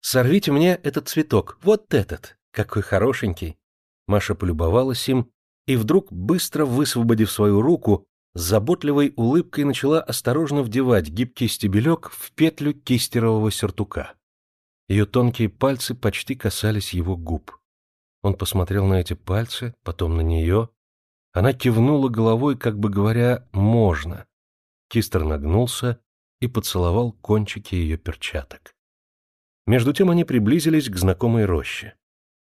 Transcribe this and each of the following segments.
Сорвите мне этот цветок, вот этот, какой хорошенький. Маша полюбовалась им и вдруг, быстро высвободив свою руку, с заботливой улыбкой начала осторожно вдевать гибкий стебелек в петлю кистерового сюртука. Ее тонкие пальцы почти касались его губ. Он посмотрел на эти пальцы, потом на нее. Она кивнула головой, как бы говоря «можно». Кистер нагнулся и поцеловал кончики ее перчаток. Между тем они приблизились к знакомой роще.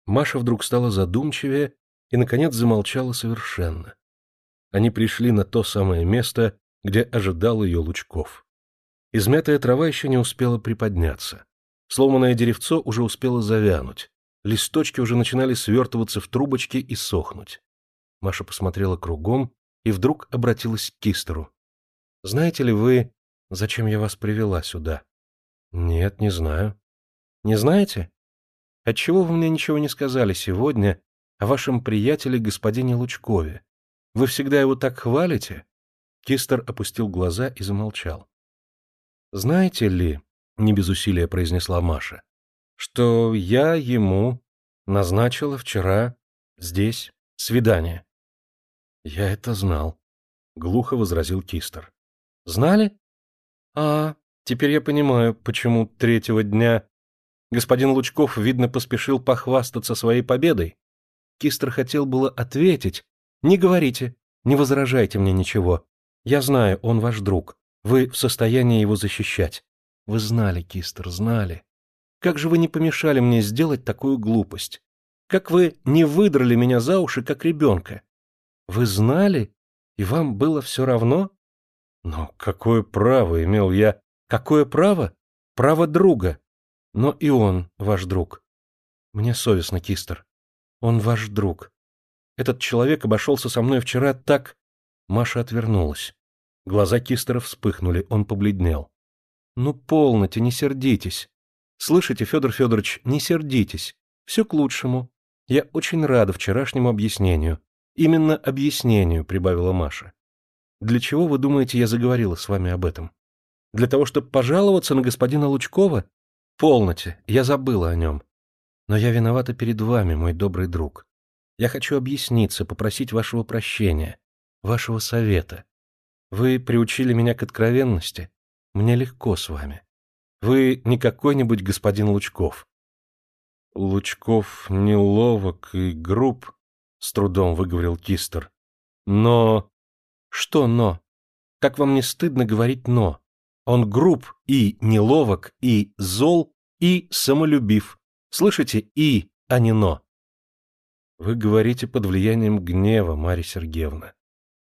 Маша вдруг стала задумчивее и, наконец, замолчала совершенно. Они пришли на то самое место, где ожидал ее Лучков. Измятая трава еще не успела приподняться. Сломанное деревцо уже успело завянуть. Листочки уже начинали свертываться в трубочки и сохнуть. Маша посмотрела кругом и вдруг обратилась к Кистеру. — Знаете ли вы, зачем я вас привела сюда? — Нет, не знаю. — Не знаете? Отчего вы мне ничего не сказали сегодня о вашем приятеле господине Лучкове? Вы всегда его так хвалите? Кистер опустил глаза и замолчал. — Знаете ли, — не без усилия произнесла Маша, — что я ему назначила вчера здесь свидание. — Я это знал, — глухо возразил Кистер. — Знали? — А, теперь я понимаю, почему третьего дня господин Лучков, видно, поспешил похвастаться своей победой. Кистер хотел было ответить. — Не говорите, не возражайте мне ничего. Я знаю, он ваш друг. Вы в состоянии его защищать. Вы знали, Кистер, знали. Как же вы не помешали мне сделать такую глупость? Как вы не выдрали меня за уши, как ребенка? Вы знали, и вам было все равно? Но какое право имел я? Какое право? Право друга. Но и он ваш друг. Мне совестно, Кистер. Он ваш друг. Этот человек обошелся со мной вчера так... Маша отвернулась. Глаза Кистера вспыхнули, он побледнел. Ну, полноте, не сердитесь. Слышите, Федор Федорович, не сердитесь. Все к лучшему. Я очень рада вчерашнему объяснению. Именно объяснению, прибавила Маша. Для чего, вы думаете, я заговорила с вами об этом? Для того, чтобы пожаловаться на господина Лучкова? Полноте, я забыла о нем. Но я виновата перед вами, мой добрый друг. Я хочу объясниться, попросить вашего прощения, вашего совета. Вы приучили меня к откровенности, мне легко с вами. Вы не какой-нибудь господин Лучков. Лучков неловок и груб, с трудом выговорил Кистер. Но... Что но? Как вам не стыдно говорить «но»? Он груб и неловок, и зол, и самолюбив. Слышите? И, а не «но». Вы говорите под влиянием гнева, Марья Сергеевна.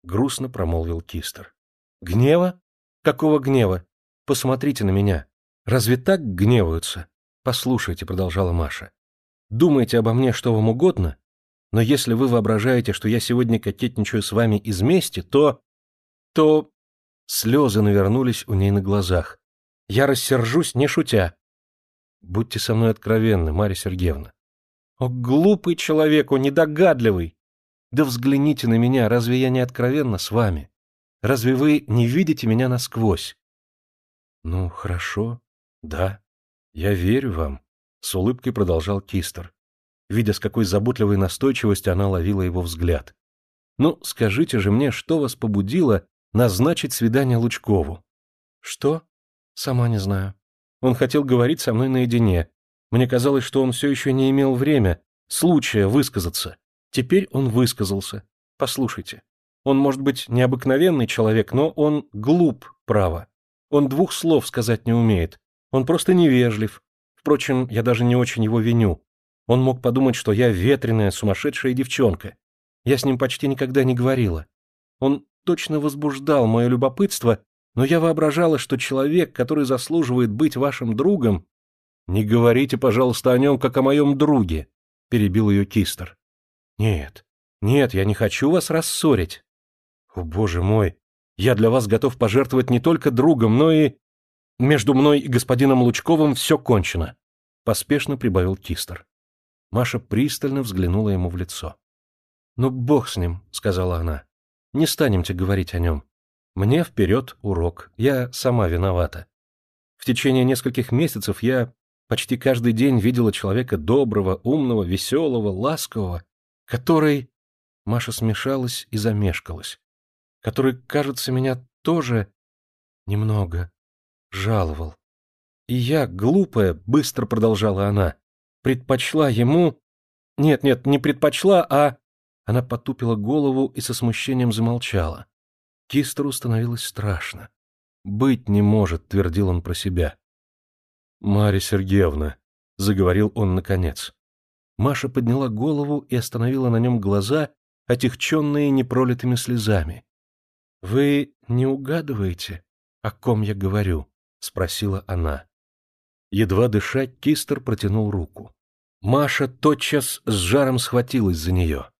Грустно промолвил Кистер. Гнева? Какого гнева? Посмотрите на меня. Разве так гневаются? Послушайте, продолжала Маша. Думайте обо мне что вам угодно, но если вы воображаете, что я сегодня кокетничаю с вами из мести, то... то... Слезы навернулись у ней на глазах. Я рассержусь, не шутя. Будьте со мной откровенны, Марья Сергеевна. О, глупый человек, о, недогадливый! Да взгляните на меня, разве я не откровенна с вами? Разве вы не видите меня насквозь? Ну, хорошо. Да. Я верю вам, с улыбкой продолжал Кистер, видя, с какой заботливой настойчивостью она ловила его взгляд. Ну, скажите же мне, что вас побудило назначить свидание Лучкову? Что? Сама не знаю. Он хотел говорить со мной наедине. Мне казалось, что он все еще не имел время, случая высказаться. Теперь он высказался. Послушайте, он, может быть, необыкновенный человек, но он глуп, право. Он двух слов сказать не умеет. Он просто невежлив. Впрочем, я даже не очень его виню. Он мог подумать, что я ветреная, сумасшедшая девчонка. Я с ним почти никогда не говорила. Он точно возбуждал мое любопытство, но я воображала, что человек, который заслуживает быть вашим другом... — Не говорите, пожалуйста, о нем, как о моем друге, — перебил ее Кистер. — Нет, нет, я не хочу вас рассорить. О, боже мой, я для вас готов пожертвовать не только другом, но и... Между мной и господином Лучковым все кончено, — поспешно прибавил Кистер. Маша пристально взглянула ему в лицо. — Ну, бог с ним, — сказала она. — Не станемте говорить о нем. Мне вперед урок, я сама виновата. В течение нескольких месяцев я почти каждый день видела человека доброго, умного, веселого, ласкового, который... Маша смешалась и замешкалась. Который, кажется, меня тоже немного жаловал. И я, глупая, быстро продолжала она, предпочла ему... Нет, нет, не предпочла, а... Она потупила голову и со смущением замолчала. Кистеру становилось страшно. «Быть не может», — твердил он про себя. «Марья Сергеевна», — заговорил он наконец. Маша подняла голову и остановила на нем глаза, отягченные непролитыми слезами. «Вы не угадываете, о ком я говорю?» — спросила она. Едва дыша, Кистер протянул руку. Маша тотчас с жаром схватилась за нее.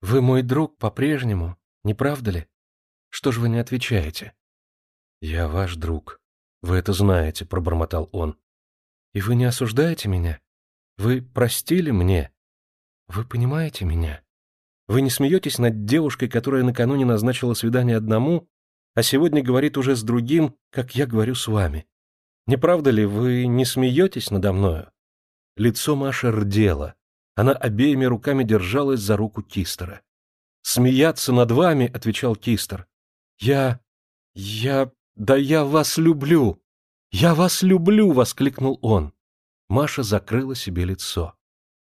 «Вы мой друг по-прежнему, не правда ли? Что же вы не отвечаете?» «Я ваш друг. Вы это знаете», — пробормотал он. «И вы не осуждаете меня? Вы простили мне? Вы понимаете меня?» Вы не смеетесь над девушкой, которая накануне назначила свидание одному, а сегодня говорит уже с другим, как я говорю с вами. Не правда ли, вы не смеетесь надо мною?» Лицо Маши рдело. Она обеими руками держалась за руку Кистера. «Смеяться над вами», — отвечал Кистер. «Я... я... да я вас люблю! Я вас люблю!» — воскликнул он. Маша закрыла себе лицо.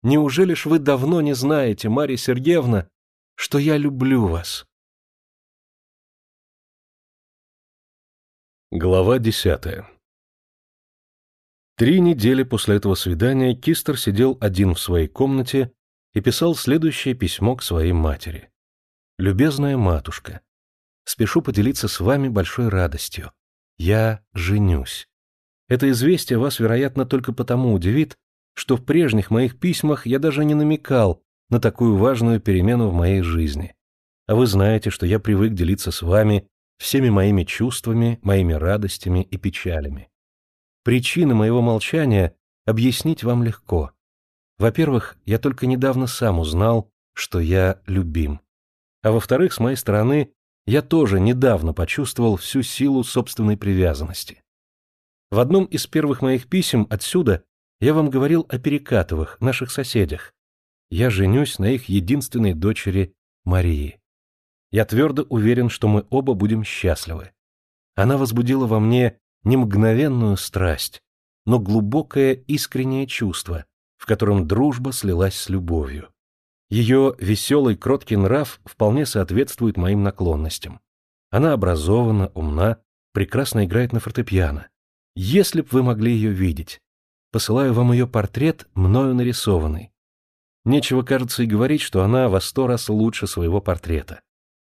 Неужели ж вы давно не знаете, Марья Сергеевна, что я люблю вас?» Глава десятая Три недели после этого свидания Кистер сидел один в своей комнате и писал следующее письмо к своей матери. «Любезная матушка, спешу поделиться с вами большой радостью. Я женюсь. Это известие вас, вероятно, только потому удивит, что в прежних моих письмах я даже не намекал на такую важную перемену в моей жизни. А вы знаете, что я привык делиться с вами всеми моими чувствами, моими радостями и печалями. Причины моего молчания объяснить вам легко. Во-первых, я только недавно сам узнал, что я любим. А во-вторых, с моей стороны, я тоже недавно почувствовал всю силу собственной привязанности. В одном из первых моих писем отсюда я вам говорил о Перекатовых, наших соседях. Я женюсь на их единственной дочери Марии. Я твердо уверен, что мы оба будем счастливы. Она возбудила во мне не мгновенную страсть, но глубокое искреннее чувство, в котором дружба слилась с любовью. Ее веселый, кроткий нрав вполне соответствует моим наклонностям. Она образована, умна, прекрасно играет на фортепиано. Если б вы могли ее видеть, посылаю вам ее портрет, мною нарисованный. Нечего, кажется, и говорить, что она во сто раз лучше своего портрета.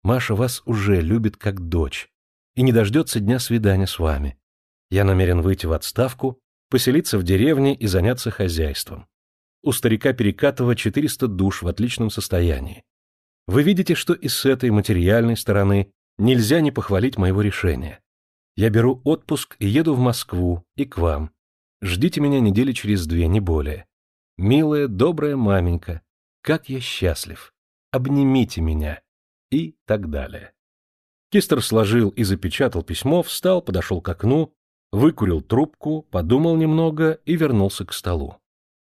Маша вас уже любит как дочь и не дождется дня свидания с вами. Я намерен выйти в отставку, поселиться в деревне и заняться хозяйством. У старика Перекатова 400 душ в отличном состоянии. Вы видите, что и с этой материальной стороны нельзя не похвалить моего решения. Я беру отпуск и еду в Москву и к вам, Ждите меня недели через две, не более. Милая, добрая маменька, как я счастлив. Обнимите меня. И так далее. Кистер сложил и запечатал письмо, встал, подошел к окну, выкурил трубку, подумал немного и вернулся к столу.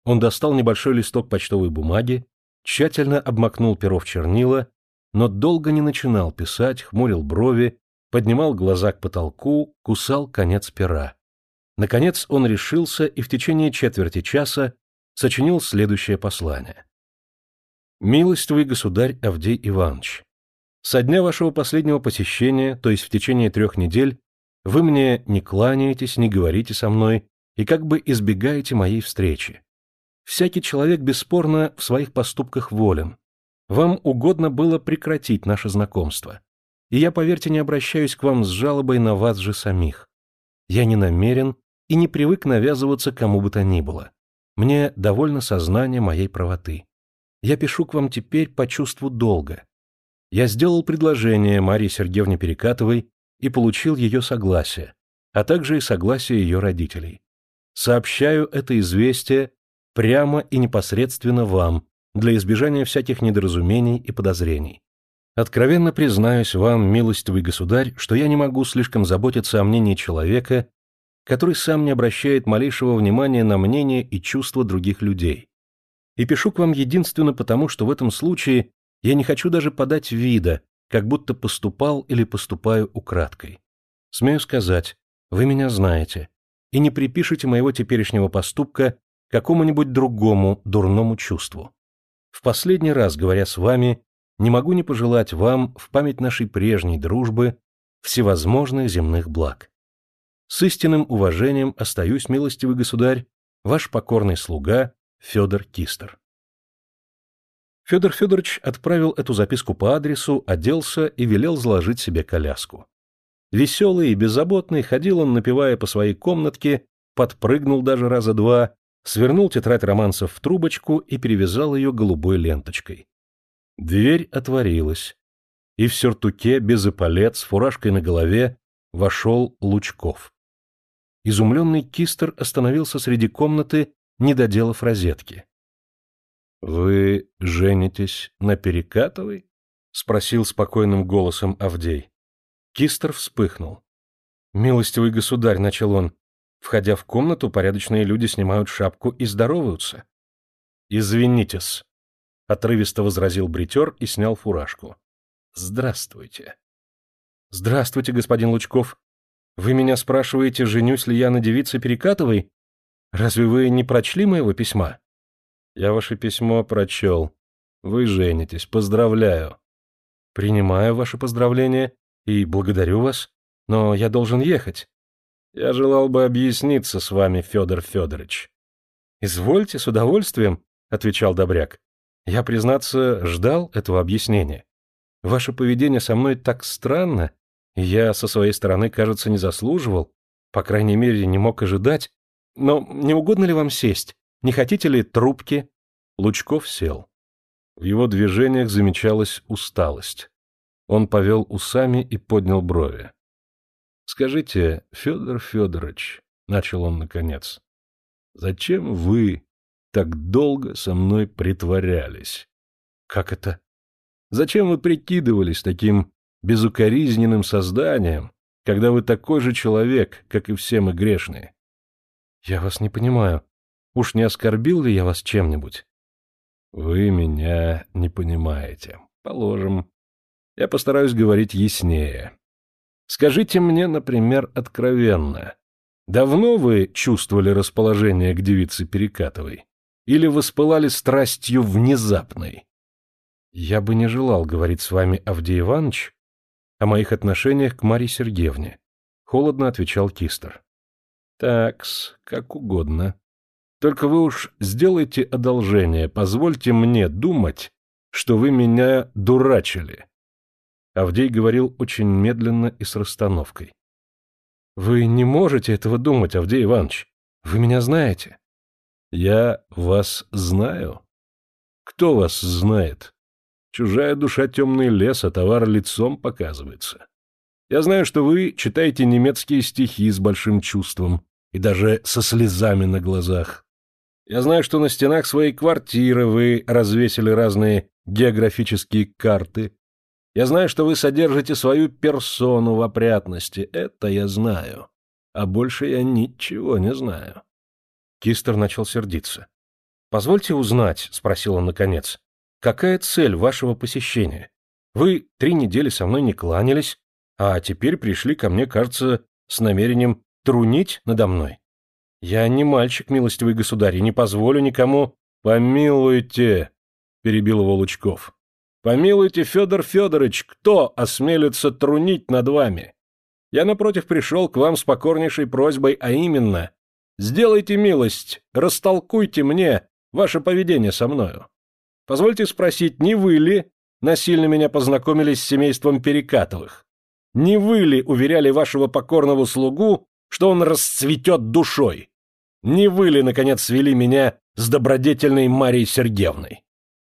Он достал небольшой листок почтовой бумаги, тщательно обмакнул перо в чернила, но долго не начинал писать, хмурил брови, поднимал глаза к потолку, кусал конец пера. Наконец он решился и в течение четверти часа сочинил следующее послание. «Милостивый государь Авдей Иванович, со дня вашего последнего посещения, то есть в течение трех недель, вы мне не кланяетесь, не говорите со мной и как бы избегаете моей встречи. Всякий человек бесспорно в своих поступках волен. Вам угодно было прекратить наше знакомство. И я, поверьте, не обращаюсь к вам с жалобой на вас же самих. Я не намерен и не привык навязываться кому бы то ни было. Мне довольно сознание моей правоты. Я пишу к вам теперь по чувству долга. Я сделал предложение Марии Сергеевне Перекатовой и получил ее согласие, а также и согласие ее родителей. Сообщаю это известие прямо и непосредственно вам, для избежания всяких недоразумений и подозрений. Откровенно признаюсь вам, милостивый государь, что я не могу слишком заботиться о мнении человека, который сам не обращает малейшего внимания на мнение и чувства других людей. И пишу к вам единственно потому, что в этом случае я не хочу даже подать вида, как будто поступал или поступаю украдкой. Смею сказать, вы меня знаете, и не припишите моего теперешнего поступка какому-нибудь другому дурному чувству. В последний раз, говоря с вами, не могу не пожелать вам в память нашей прежней дружбы всевозможных земных благ. С истинным уважением остаюсь, милостивый государь, ваш покорный слуга Федор Кистер. Федор Федорович отправил эту записку по адресу, оделся и велел заложить себе коляску. Веселый и беззаботный ходил он, напевая по своей комнатке, подпрыгнул даже раза два, свернул тетрадь романсов в трубочку и перевязал ее голубой ленточкой. Дверь отворилась, и в сюртуке, без эполет, с фуражкой на голове, вошел Лучков. Изумленный Кистер остановился среди комнаты, не доделав розетки. — Вы женитесь на Перекатовой? — спросил спокойным голосом Авдей. Кистер вспыхнул. — Милостивый государь, — начал он, — входя в комнату, порядочные люди снимают шапку и здороваются. — Извинитесь, отрывисто возразил бритер и снял фуражку. Здравствуйте. Здравствуйте, господин Лучков. Вы меня спрашиваете, женюсь ли я на девице Перекатовой? Разве вы не прочли моего письма? Я ваше письмо прочел. Вы женитесь. Поздравляю. Принимаю ваше поздравление и благодарю вас, но я должен ехать. Я желал бы объясниться с вами, Федор Федорович. Извольте, с удовольствием, отвечал Добряк. Я, признаться, ждал этого объяснения. Ваше поведение со мной так странно, и я со своей стороны, кажется, не заслуживал, по крайней мере, не мог ожидать. Но не угодно ли вам сесть? Не хотите ли трубки? Лучков сел. В его движениях замечалась усталость. Он повел усами и поднял брови. — Скажите, Федор Федорович, — начал он наконец, — зачем вы так долго со мной притворялись? Как это? Зачем вы прикидывались таким безукоризненным созданием, когда вы такой же человек, как и все мы грешные? Я вас не понимаю. Уж не оскорбил ли я вас чем-нибудь? Вы меня не понимаете. Положим. Я постараюсь говорить яснее. Скажите мне, например, откровенно. Давно вы чувствовали расположение к девице Перекатовой? или воспылали страстью внезапной? Я бы не желал говорить с вами, Авдей Иванович, о моих отношениях к Марье Сергеевне, холодно отвечал Кистер. Такс, как угодно. Только вы уж сделайте одолжение, позвольте мне думать, что вы меня дурачили. Авдей говорил очень медленно и с расстановкой. Вы не можете этого думать, Авдей Иванович. Вы меня знаете. Я вас знаю? Кто вас знает? Чужая душа темный лес, а товар лицом показывается. Я знаю, что вы читаете немецкие стихи с большим чувством и даже со слезами на глазах. Я знаю, что на стенах своей квартиры вы развесили разные географические карты. Я знаю, что вы содержите свою персону в опрятности. Это я знаю. А больше я ничего не знаю. Кистер начал сердиться. «Позвольте узнать», — спросил он наконец, — «какая цель вашего посещения? Вы три недели со мной не кланялись, а теперь пришли ко мне, кажется, с намерением трунить надо мной. Я не мальчик, милостивый государь, и не позволю никому...» «Помилуйте», — перебил его Лучков. «Помилуйте, Федор Федорович, кто осмелится трунить над вами? Я, напротив, пришел к вам с покорнейшей просьбой, а именно Сделайте милость, растолкуйте мне ваше поведение со мною. Позвольте спросить, не вы ли насильно меня познакомили с семейством Перекатовых? Не вы ли уверяли вашего покорного слугу, что он расцветет душой? Не вы ли, наконец, свели меня с добродетельной Марией Сергеевной?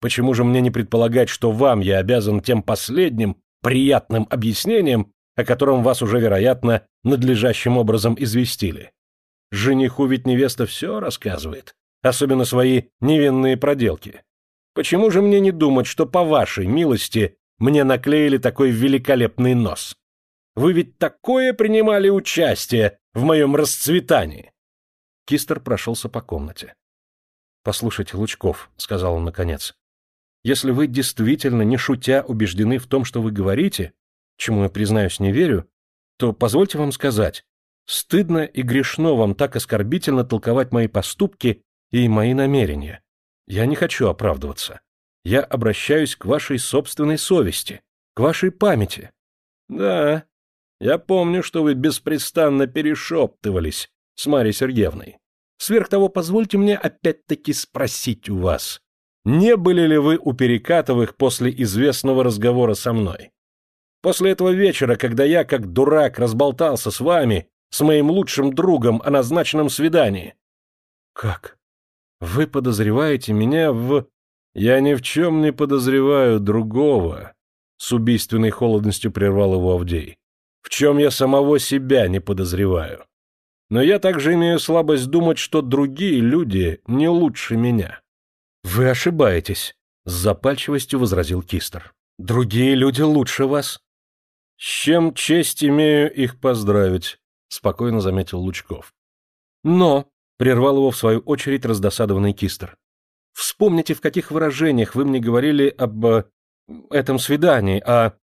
Почему же мне не предполагать, что вам я обязан тем последним, приятным объяснением, о котором вас уже, вероятно, надлежащим образом известили? Жениху ведь невеста все рассказывает, особенно свои невинные проделки. Почему же мне не думать, что по вашей милости мне наклеили такой великолепный нос? Вы ведь такое принимали участие в моем расцветании!» Кистер прошелся по комнате. «Послушайте, Лучков», — сказал он наконец, — «если вы действительно, не шутя, убеждены в том, что вы говорите, чему я, признаюсь, не верю, то позвольте вам сказать, стыдно и грешно вам так оскорбительно толковать мои поступки и мои намерения. Я не хочу оправдываться. Я обращаюсь к вашей собственной совести, к вашей памяти. Да, я помню, что вы беспрестанно перешептывались с Марьей Сергеевной. Сверх того, позвольте мне опять-таки спросить у вас, не были ли вы у Перекатовых после известного разговора со мной? После этого вечера, когда я, как дурак, разболтался с вами, с моим лучшим другом о назначенном свидании. Как? Вы подозреваете меня в... Я ни в чем не подозреваю другого, с убийственной холодностью прервал его Авдей. В чем я самого себя не подозреваю. Но я также имею слабость думать, что другие люди не лучше меня. Вы ошибаетесь, с запальчивостью возразил Кистер. Другие люди лучше вас. С чем честь имею их поздравить, спокойно заметил Лучков. Но, прервал его в свою очередь раздосадованный Кистер. Вспомните, в каких выражениях вы мне говорили об э, этом свидании, а...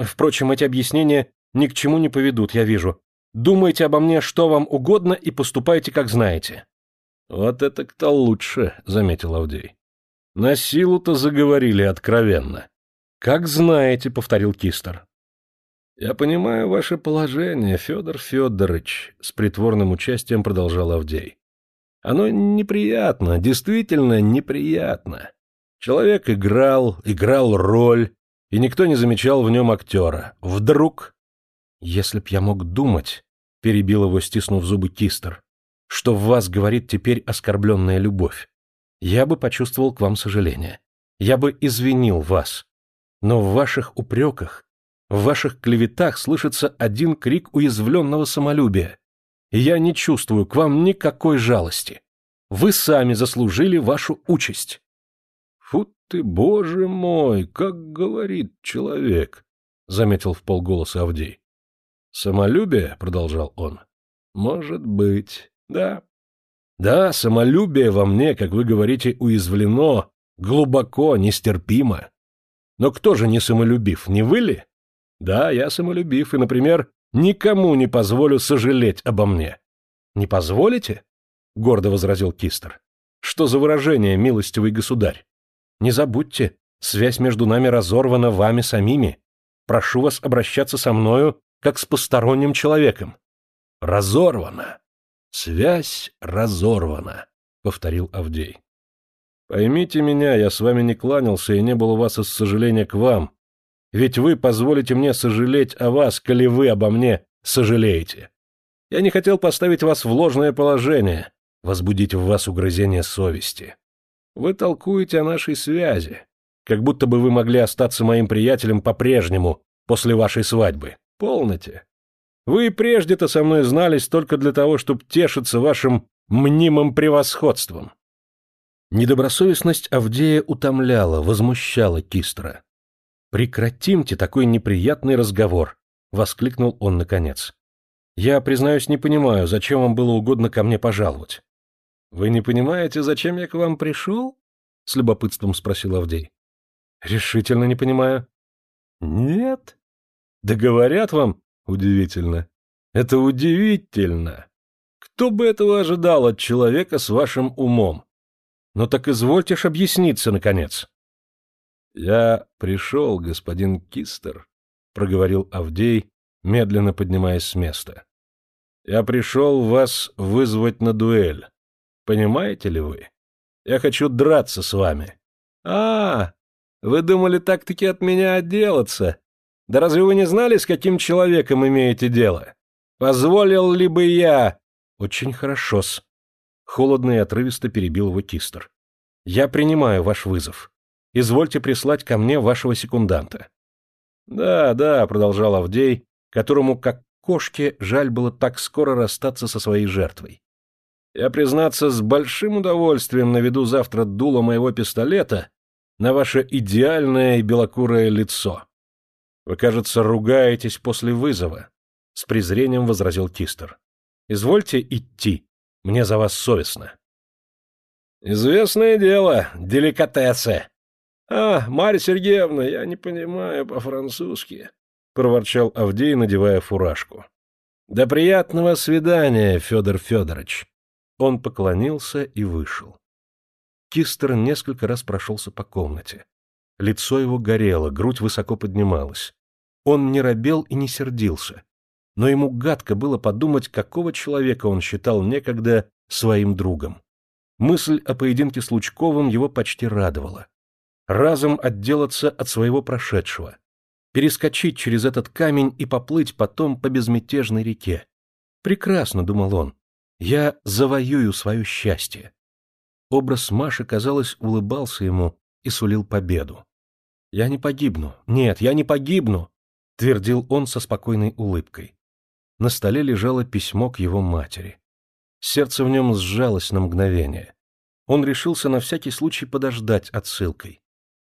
Впрочем, эти объяснения ни к чему не поведут, я вижу. Думайте обо мне, что вам угодно, и поступайте, как знаете. — Вот это кто лучше, — заметил Авдей. — На силу-то заговорили откровенно. — Как знаете, — повторил Кистер. — Я понимаю ваше положение, Федор Федорович, — с притворным участием продолжал Авдей. — Оно неприятно, действительно неприятно. Человек играл, играл роль, и никто не замечал в нем актера. Вдруг «Если б я мог думать», — перебил его, стиснув зубы Кистер, «что в вас говорит теперь оскорбленная любовь, я бы почувствовал к вам сожаление. Я бы извинил вас. Но в ваших упреках, в ваших клеветах слышится один крик уязвленного самолюбия. Я не чувствую к вам никакой жалости. Вы сами заслужили вашу участь». «Фу ты, боже мой, как говорит человек», — заметил в полголоса Авдей. «Самолюбие?» — продолжал он. «Может быть. Да. Да, самолюбие во мне, как вы говорите, уязвлено, глубоко, нестерпимо. Но кто же не самолюбив, не вы ли? Да, я самолюбив, и, например, никому не позволю сожалеть обо мне». «Не позволите?» — гордо возразил Кистер. «Что за выражение, милостивый государь? Не забудьте, связь между нами разорвана вами самими. Прошу вас обращаться со мною как с посторонним человеком. Разорвана. Связь разорвана, повторил Авдей. Поймите меня, я с вами не кланялся и не был у вас из сожаления к вам. Ведь вы позволите мне сожалеть о вас, коли вы обо мне сожалеете. Я не хотел поставить вас в ложное положение, возбудить в вас угрызение совести. Вы толкуете о нашей связи, как будто бы вы могли остаться моим приятелем по-прежнему после вашей свадьбы. Полноте. Вы прежде-то со мной знались только для того, чтобы тешиться вашим мнимым превосходством. Недобросовестность Авдея утомляла, возмущала Кистра. «Прекратимте такой неприятный разговор», — воскликнул он наконец. «Я, признаюсь, не понимаю, зачем вам было угодно ко мне пожаловать». «Вы не понимаете, зачем я к вам пришел?» — с любопытством спросил Авдей. «Решительно не понимаю». «Нет?» Да говорят вам, удивительно. Это удивительно. Кто бы этого ожидал от человека с вашим умом? Но ну так извольте ж объясниться, наконец. Я пришел, господин Кистер, проговорил Авдей, медленно поднимаясь с места. Я пришел вас вызвать на дуэль. Понимаете ли вы? Я хочу драться с вами. А, вы думали так-таки от меня отделаться? Да разве вы не знали, с каким человеком имеете дело? Позволил ли бы я... Очень хорошо-с. Холодно и отрывисто перебил его Кистер. Я принимаю ваш вызов. Извольте прислать ко мне вашего секунданта. Да, да, продолжал Авдей, которому, как кошке, жаль было так скоро расстаться со своей жертвой. Я, признаться, с большим удовольствием наведу завтра дуло моего пистолета на ваше идеальное белокурое лицо. Вы, кажется, ругаетесь после вызова, — с презрением возразил Кистер. Извольте идти, мне за вас совестно. Известное дело, деликатесы. А, Марья Сергеевна, я не понимаю по-французски, — проворчал Авдей, надевая фуражку. До приятного свидания, Федор Федорович. Он поклонился и вышел. Кистер несколько раз прошелся по комнате. Лицо его горело, грудь высоко поднималась. Он не робел и не сердился. Но ему гадко было подумать, какого человека он считал некогда своим другом. Мысль о поединке с Лучковым его почти радовала. Разом отделаться от своего прошедшего, перескочить через этот камень и поплыть потом по безмятежной реке. Прекрасно, думал он, я завоюю свое счастье. Образ Маши, казалось, улыбался ему и сулил победу. «Я не погибну. Нет, я не погибну!» — твердил он со спокойной улыбкой. На столе лежало письмо к его матери. Сердце в нем сжалось на мгновение. Он решился на всякий случай подождать отсылкой.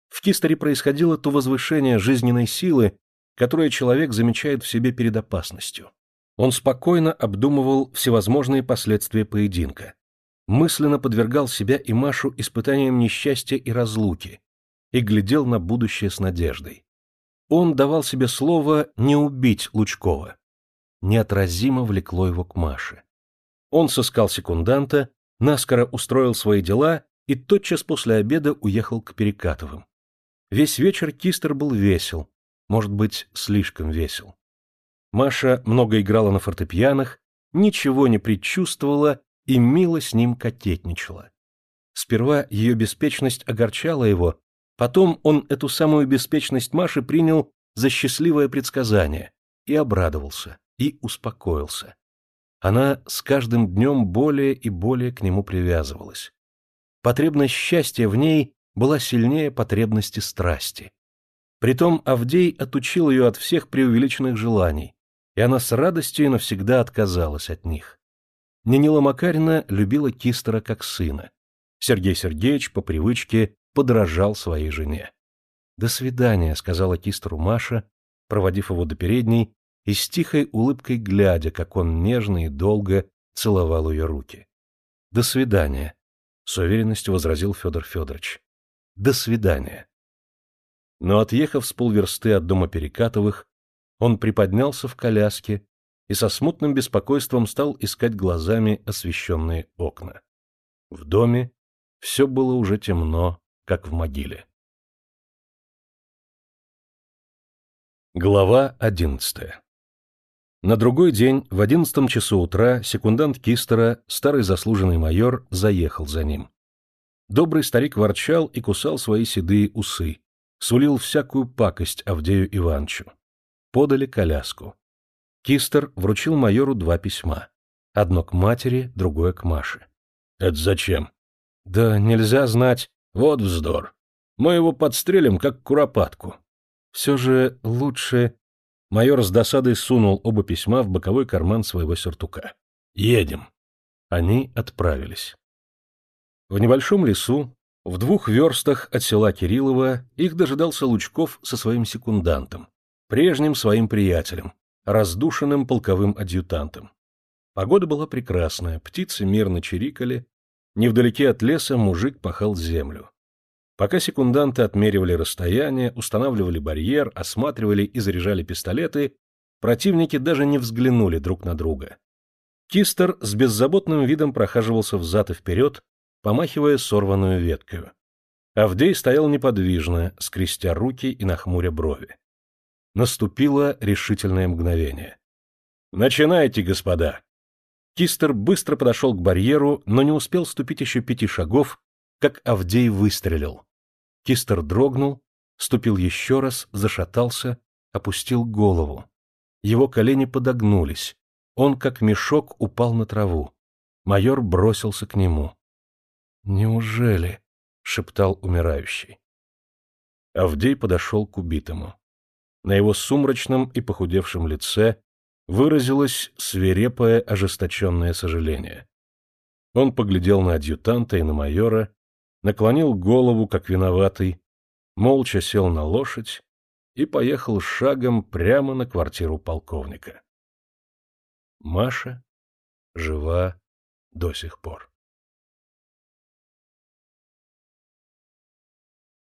В Кистере происходило то возвышение жизненной силы, которое человек замечает в себе перед опасностью. Он спокойно обдумывал всевозможные последствия поединка. Мысленно подвергал себя и Машу испытаниям несчастья и разлуки и глядел на будущее с надеждой. Он давал себе слово не убить Лучкова. Неотразимо влекло его к Маше. Он сыскал секунданта, наскоро устроил свои дела и тотчас после обеда уехал к Перекатовым. Весь вечер Кистер был весел, может быть, слишком весел. Маша много играла на фортепианах, ничего не предчувствовала и мило с ним кокетничала. Сперва ее беспечность огорчала его, потом он эту самую беспечность Маши принял за счастливое предсказание и обрадовался, и успокоился. Она с каждым днем более и более к нему привязывалась. Потребность счастья в ней была сильнее потребности страсти. Притом Авдей отучил ее от всех преувеличенных желаний, и она с радостью навсегда отказалась от них. Нинила Макарина любила Кистера как сына. Сергей Сергеевич по привычке подражал своей жене. «До свидания», — сказала Кистеру Маша, проводив его до передней и с тихой улыбкой глядя, как он нежно и долго целовал ее руки. «До свидания», — с уверенностью возразил Федор Федорович. «До свидания». Но, отъехав с полверсты от дома Перекатовых, он приподнялся в коляске и со смутным беспокойством стал искать глазами освещенные окна. В доме все было уже темно, как в могиле. Глава одиннадцатая На другой день, в одиннадцатом часу утра, секундант Кистера, старый заслуженный майор, заехал за ним. Добрый старик ворчал и кусал свои седые усы, сулил всякую пакость Авдею Ивановичу подали коляску. Кистер вручил майору два письма. Одно к матери, другое к Маше. — Это зачем? — Да нельзя знать. Вот вздор. Мы его подстрелим, как куропатку. Все же лучше... Майор с досадой сунул оба письма в боковой карман своего сюртука. «Едем». Они отправились. В небольшом лесу, в двух верстах от села Кириллова, их дожидался Лучков со своим секундантом, прежним своим приятелем, раздушенным полковым адъютантом. Погода была прекрасная, птицы мирно чирикали, невдалеке от леса мужик пахал землю. Пока секунданты отмеривали расстояние, устанавливали барьер, осматривали и заряжали пистолеты, противники даже не взглянули друг на друга. Кистер с беззаботным видом прохаживался взад и вперед, помахивая сорванную веткою. Авдей стоял неподвижно, скрестя руки и нахмуря брови. Наступило решительное мгновение. «Начинайте, господа!» Кистер быстро подошел к барьеру, но не успел ступить еще пяти шагов, как Авдей выстрелил. Кистер дрогнул, ступил еще раз, зашатался, опустил голову. Его колени подогнулись. Он, как мешок, упал на траву. Майор бросился к нему. «Неужели?» — шептал умирающий. Авдей подошел к убитому. На его сумрачном и похудевшем лице выразилось свирепое ожесточенное сожаление. Он поглядел на адъютанта и на майора, наклонил голову, как виноватый, молча сел на лошадь и поехал шагом прямо на квартиру полковника. Маша жива до сих пор.